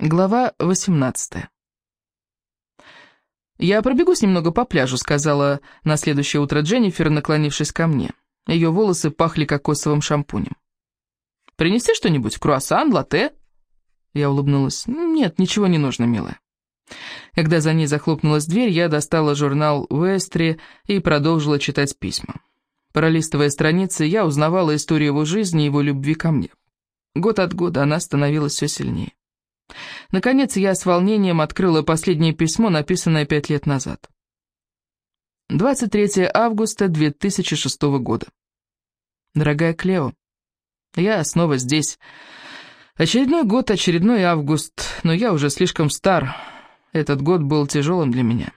Глава 18 «Я пробегусь немного по пляжу», — сказала на следующее утро Дженнифер, наклонившись ко мне. Ее волосы пахли кокосовым шампунем. «Принести что-нибудь? Круассан, латте?» Я улыбнулась. «Нет, ничего не нужно, милая». Когда за ней захлопнулась дверь, я достала журнал Уэстри и продолжила читать письма. Пролистывая страницы, я узнавала историю его жизни и его любви ко мне. Год от года она становилась все сильнее. Наконец, я с волнением открыла последнее письмо, написанное пять лет назад. 23 августа 2006 года. Дорогая Клео, я снова здесь. Очередной год, очередной август, но я уже слишком стар. Этот год был тяжелым для меня.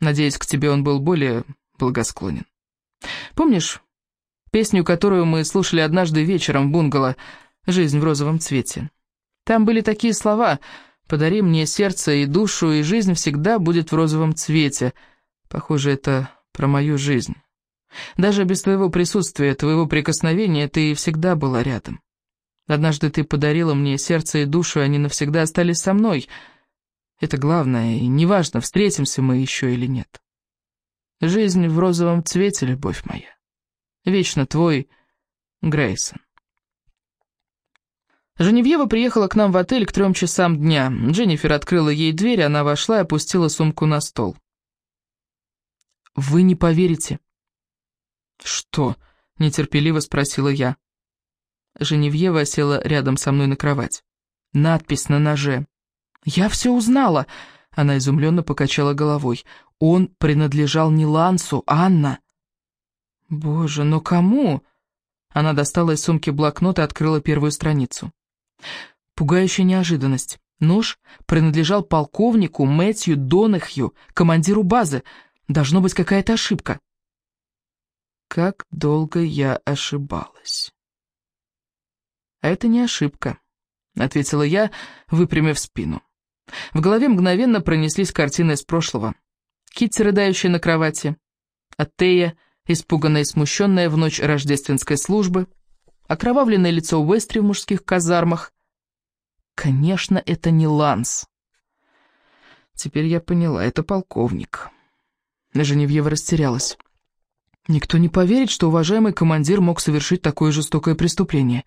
Надеюсь, к тебе он был более благосклонен. Помнишь песню, которую мы слушали однажды вечером в бунгало «Жизнь в розовом цвете»? Там были такие слова «Подари мне сердце и душу, и жизнь всегда будет в розовом цвете». Похоже, это про мою жизнь. Даже без твоего присутствия, твоего прикосновения ты всегда была рядом. Однажды ты подарила мне сердце и душу, и они навсегда остались со мной. Это главное, и неважно, встретимся мы еще или нет. Жизнь в розовом цвете, любовь моя. Вечно твой Грейсон. Женевьева приехала к нам в отель к трем часам дня. Дженнифер открыла ей дверь, она вошла и опустила сумку на стол. «Вы не поверите». «Что?» — нетерпеливо спросила я. Женевьева села рядом со мной на кровать. Надпись на ноже. «Я все узнала!» — она изумленно покачала головой. «Он принадлежал не Лансу, Анна». «Боже, но кому?» Она достала из сумки блокнот и открыла первую страницу. Пугающая неожиданность. Нож принадлежал полковнику Мэтью Донахью, командиру базы. Должно быть какая-то ошибка. Как долго я ошибалась. Это не ошибка, ответила я, выпрямив спину. В голове мгновенно пронеслись картины из прошлого. Китти, рыдающая на кровати, Аттея, испуганная и смущенная в ночь рождественской службы, окровавленное лицо Уэстри в мужских казармах. Конечно, это не Ланс. Теперь я поняла, это полковник. Женевьева растерялась. Никто не поверит, что уважаемый командир мог совершить такое жестокое преступление.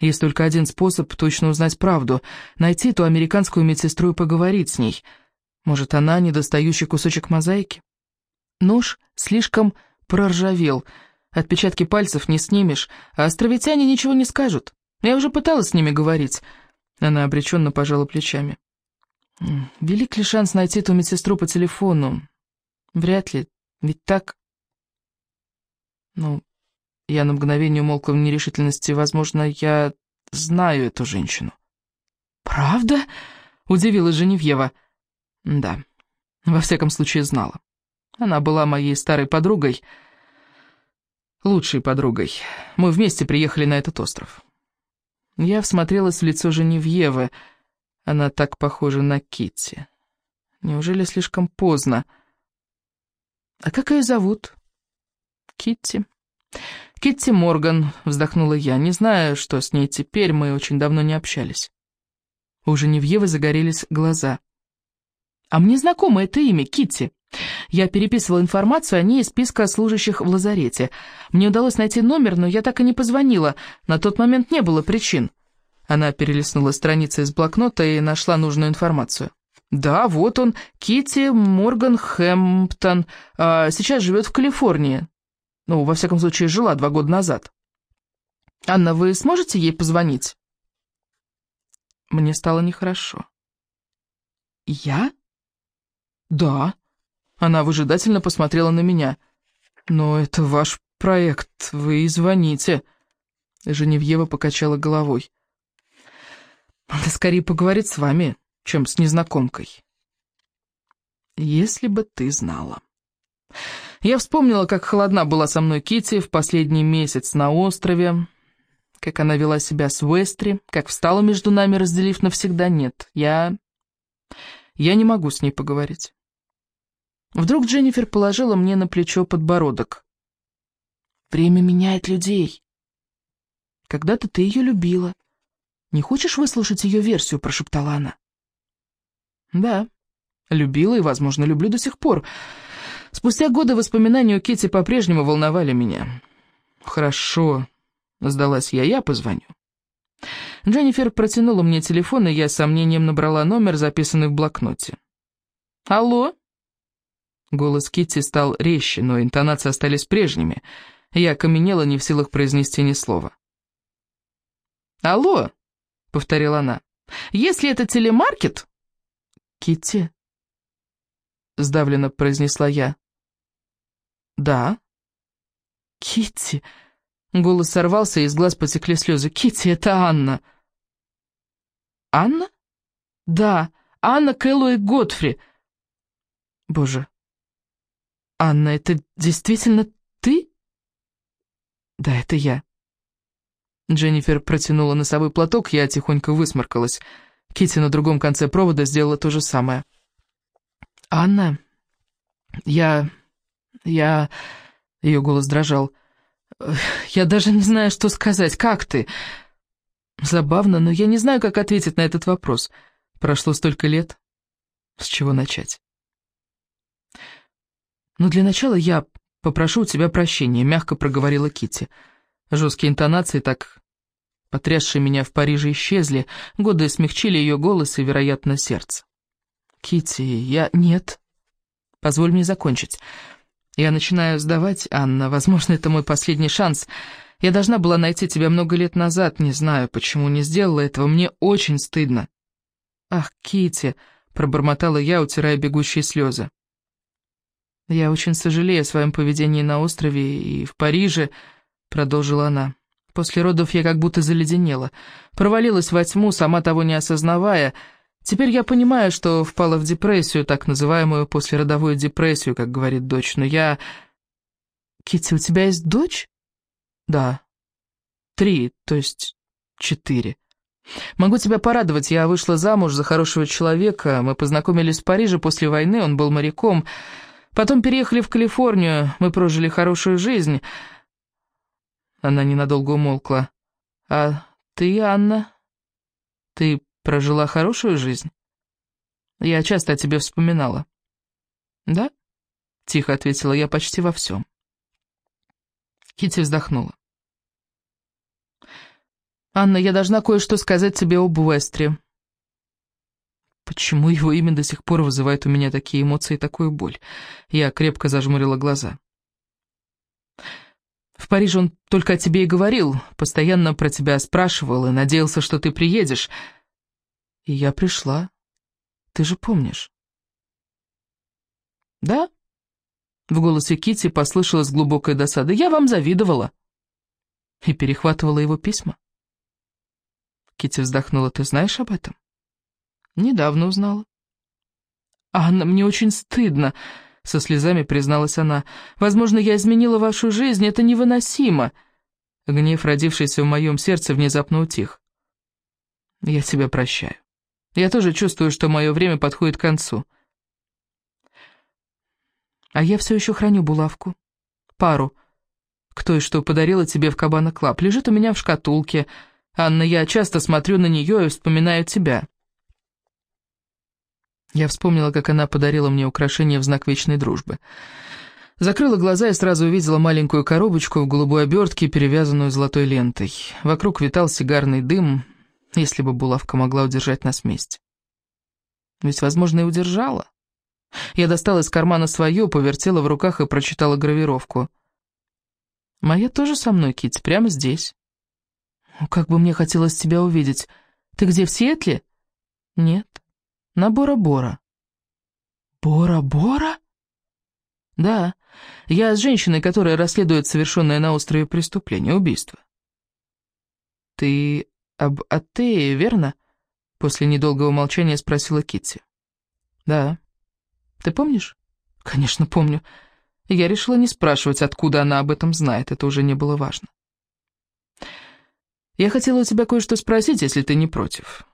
Есть только один способ точно узнать правду — найти ту американскую медсестру и поговорить с ней. Может, она недостающий кусочек мозаики? Нож слишком проржавел — Отпечатки пальцев не снимешь, а островитяне ничего не скажут. Я уже пыталась с ними говорить. Она обреченно пожала плечами. Велик ли шанс найти ту медсестру по телефону? Вряд ли, ведь так... Ну, я на мгновение умолкла в нерешительности. Возможно, я знаю эту женщину. «Правда?» — удивилась Женевьева. «Да, во всяком случае знала. Она была моей старой подругой» лучшей подругой. Мы вместе приехали на этот остров. Я всмотрелась в лицо Женевьевы. Она так похожа на Китти. Неужели слишком поздно? А как ее зовут? Китти. Китти Морган, вздохнула я. Не знаю, что с ней теперь, мы очень давно не общались. У Женевьевы загорелись глаза. А мне знакомо это имя, Китти. Я переписывала информацию о ней из списка служащих в лазарете. Мне удалось найти номер, но я так и не позвонила. На тот момент не было причин. Она перелистнула страницы из блокнота и нашла нужную информацию. «Да, вот он, Кити Морган Хэмптон. А сейчас живет в Калифорнии. Ну, во всяком случае, жила два года назад. Анна, вы сможете ей позвонить?» Мне стало нехорошо. «Я?» «Да». Она выжидательно посмотрела на меня. «Но это ваш проект, вы и звоните». Женевьева покачала головой. «Надо скорее поговорить с вами, чем с незнакомкой». «Если бы ты знала». Я вспомнила, как холодна была со мной Кити в последний месяц на острове, как она вела себя с Уэстри, как встала между нами, разделив навсегда. Нет, я... Я не могу с ней поговорить. Вдруг Дженнифер положила мне на плечо подбородок. «Время меняет людей. Когда-то ты ее любила. Не хочешь выслушать ее версию?» – прошептала она. «Да, любила и, возможно, люблю до сих пор. Спустя годы воспоминания о Кити по-прежнему волновали меня. Хорошо, сдалась я, я позвоню. Дженнифер протянула мне телефон, и я с сомнением набрала номер, записанный в блокноте. «Алло?» Голос Китти стал резче, но интонации остались прежними. Я окаменела, не в силах произнести ни слова. «Алло?» — повторила она. «Если это телемаркет...» Китти, сдавленно произнесла я. «Да?» Китти. Голос сорвался, и из глаз потекли слезы. Китти, это Анна!» «Анна?» «Да, Анна Кэллоуэй Готфри!» «Боже, Анна, это действительно ты?» «Да, это я». Дженнифер протянула носовой платок, я тихонько высморкалась. Китти на другом конце провода сделала то же самое. «Анна, я... я...» Ее голос дрожал. «Я даже не знаю, что сказать. Как ты?» Забавно, но я не знаю, как ответить на этот вопрос. Прошло столько лет. С чего начать? «Но для начала я попрошу у тебя прощения», — мягко проговорила Кити. Жесткие интонации, так потрясшие меня в Париже, исчезли. Годы смягчили ее голос и, вероятно, сердце. Кити, я... Нет. Позволь мне закончить. Я начинаю сдавать, Анна. Возможно, это мой последний шанс. Я должна была найти тебя много лет назад. Не знаю, почему не сделала этого. Мне очень стыдно. Ах, Кити, пробормотала я, утирая бегущие слезы. Я очень сожалею о своем поведении на острове и в Париже, продолжила она. После родов я как будто заледенела. Провалилась во тьму, сама того не осознавая, Теперь я понимаю, что впала в депрессию, так называемую послеродовую депрессию, как говорит дочь, но я... Китти, у тебя есть дочь? Да. Три, то есть четыре. Могу тебя порадовать, я вышла замуж за хорошего человека, мы познакомились в Париже после войны, он был моряком. Потом переехали в Калифорнию, мы прожили хорошую жизнь. Она ненадолго умолкла. А ты, Анна? Ты Прожила хорошую жизнь? Я часто о тебе вспоминала. Да? Тихо ответила я почти во всем. Кити вздохнула. «Анна, я должна кое-что сказать тебе об Уэстре». Почему его имя до сих пор вызывает у меня такие эмоции и такую боль? Я крепко зажмурила глаза. В Париже он только о тебе и говорил, постоянно про тебя спрашивал и надеялся, что ты приедешь. И я пришла. Ты же помнишь. Да? В голосе Кити послышалась глубокая досада. Я вам завидовала. И перехватывала его письма. Кити вздохнула. Ты знаешь об этом? Недавно узнала. Анна, мне очень стыдно, со слезами призналась она. Возможно, я изменила вашу жизнь, это невыносимо. Гнев, родившийся в моем сердце, внезапно утих. Я тебя прощаю. Я тоже чувствую, что мое время подходит к концу. А я все еще храню булавку. Пару той, что подарила тебе в Cabana Club. Лежит у меня в шкатулке. Анна, я часто смотрю на нее и вспоминаю тебя. Я вспомнила, как она подарила мне украшение в знак вечной дружбы. Закрыла глаза и сразу увидела маленькую коробочку в голубой обертке, перевязанную золотой лентой. Вокруг витал сигарный дым, если бы булавка могла удержать нас вместе. Ведь, возможно, и удержала. Я достала из кармана свою, повертела в руках и прочитала гравировку. «Моя тоже со мной, Китти, прямо здесь». «Как бы мне хотелось тебя увидеть. Ты где, в Сиэтле?» «Нет, на Бора-Бора». «Бора-Бора?» «Да, я с женщиной, которая расследует совершенное на острове преступление, убийство». «Ты «Об Атее, верно?» После недолгого молчания спросила Китти. «Да. Ты помнишь?» «Конечно, помню. Я решила не спрашивать, откуда она об этом знает, это уже не было важно. Я хотела у тебя кое-что спросить, если ты не против.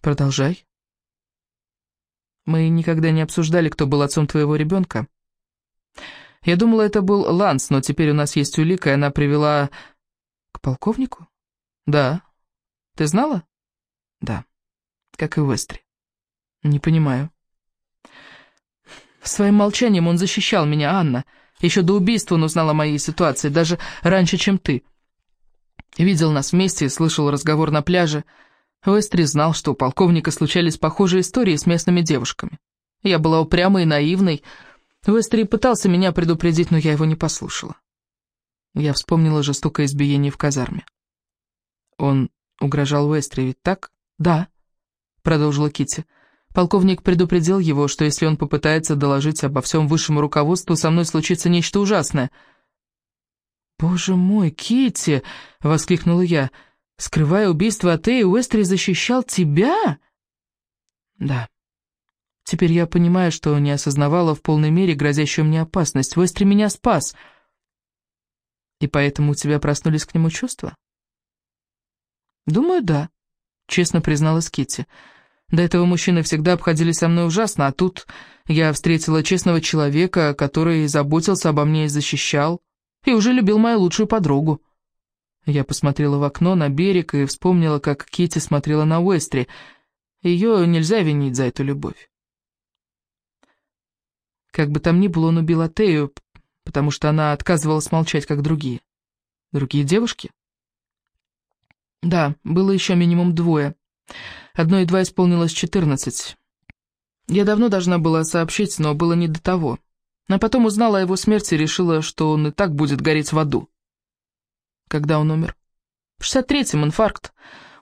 Продолжай. Мы никогда не обсуждали, кто был отцом твоего ребенка. Я думала, это был Ланс, но теперь у нас есть улика, и она привела... К полковнику? Да, ты знала? Да, как и Вестри. Не понимаю. Своим молчанием он защищал меня, Анна. Еще до убийства он узнал о моей ситуации, даже раньше, чем ты. Видел нас вместе слышал разговор на пляже. Вестри знал, что у полковника случались похожие истории с местными девушками. Я была упрямой и наивной. Вестри пытался меня предупредить, но я его не послушала. Я вспомнила жестокое избиение в казарме. Он угрожал Вестри, ведь так? Да, продолжила Китти. Полковник предупредил его, что если он попытается доложить обо всем высшему руководству, со мной случится нечто ужасное. «Боже мой, Китти! воскликнула я. «Скрывая убийство Атеи, Уэстри защищал тебя?» «Да». Теперь я понимаю, что не осознавала в полной мере грозящую мне опасность. Уэстри меня спас. И поэтому у тебя проснулись к нему чувства? Думаю, да, честно призналась Китти. До этого мужчины всегда обходили со мной ужасно, а тут я встретила честного человека, который заботился обо мне и защищал, и уже любил мою лучшую подругу. Я посмотрела в окно на берег и вспомнила, как Китти смотрела на Уэстри. Ее нельзя винить за эту любовь. Как бы там ни было, он убил Атею, потому что она отказывалась молчать, как другие. Другие девушки? Да, было еще минимум двое. Одной едва исполнилось четырнадцать. Я давно должна была сообщить, но было не до того. А потом узнала о его смерти и решила, что он и так будет гореть в аду. Когда он умер? В шестьдесят третьем инфаркт.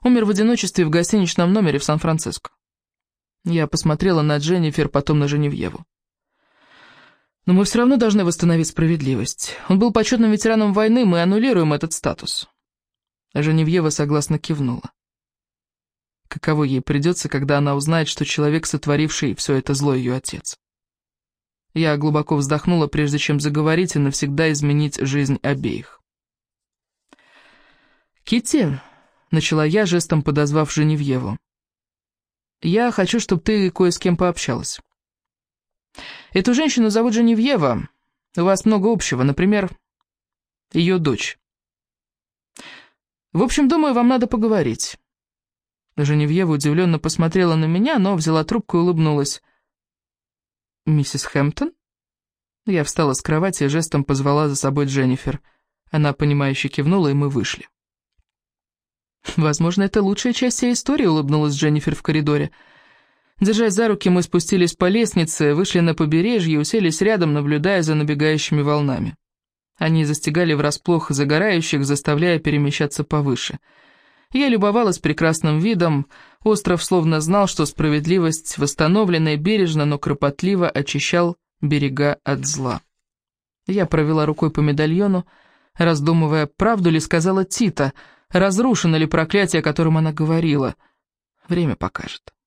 Умер в одиночестве в гостиничном номере в Сан-Франциско. Я посмотрела на Дженнифер, потом на Женевьеву. Но мы все равно должны восстановить справедливость. Он был почетным ветераном войны, мы аннулируем этот статус. Женевьева согласно кивнула. Каково ей придется, когда она узнает, что человек, сотворивший все это зло, ее отец. Я глубоко вздохнула, прежде чем заговорить и навсегда изменить жизнь обеих. Китти, начала я, жестом подозвав Женевьеву. «Я хочу, чтобы ты кое с кем пообщалась». Эту женщину зовут Женевьева. У вас много общего, например, ее дочь. В общем, думаю, вам надо поговорить». Женевьева удивленно посмотрела на меня, но взяла трубку и улыбнулась. «Миссис Хэмптон?» Я встала с кровати и жестом позвала за собой Дженнифер. Она, понимающе кивнула, и мы вышли. «Возможно, это лучшая часть всей истории», — улыбнулась Дженнифер в коридоре. Держась за руки, мы спустились по лестнице, вышли на побережье и уселись рядом, наблюдая за набегающими волнами. Они застигали врасплох загорающих, заставляя перемещаться повыше. Я любовалась прекрасным видом, остров словно знал, что справедливость, восстановленная бережно, но кропотливо, очищал берега от зла. Я провела рукой по медальону, раздумывая, правду ли сказала Тита, разрушено ли проклятие, о котором она говорила. Время покажет.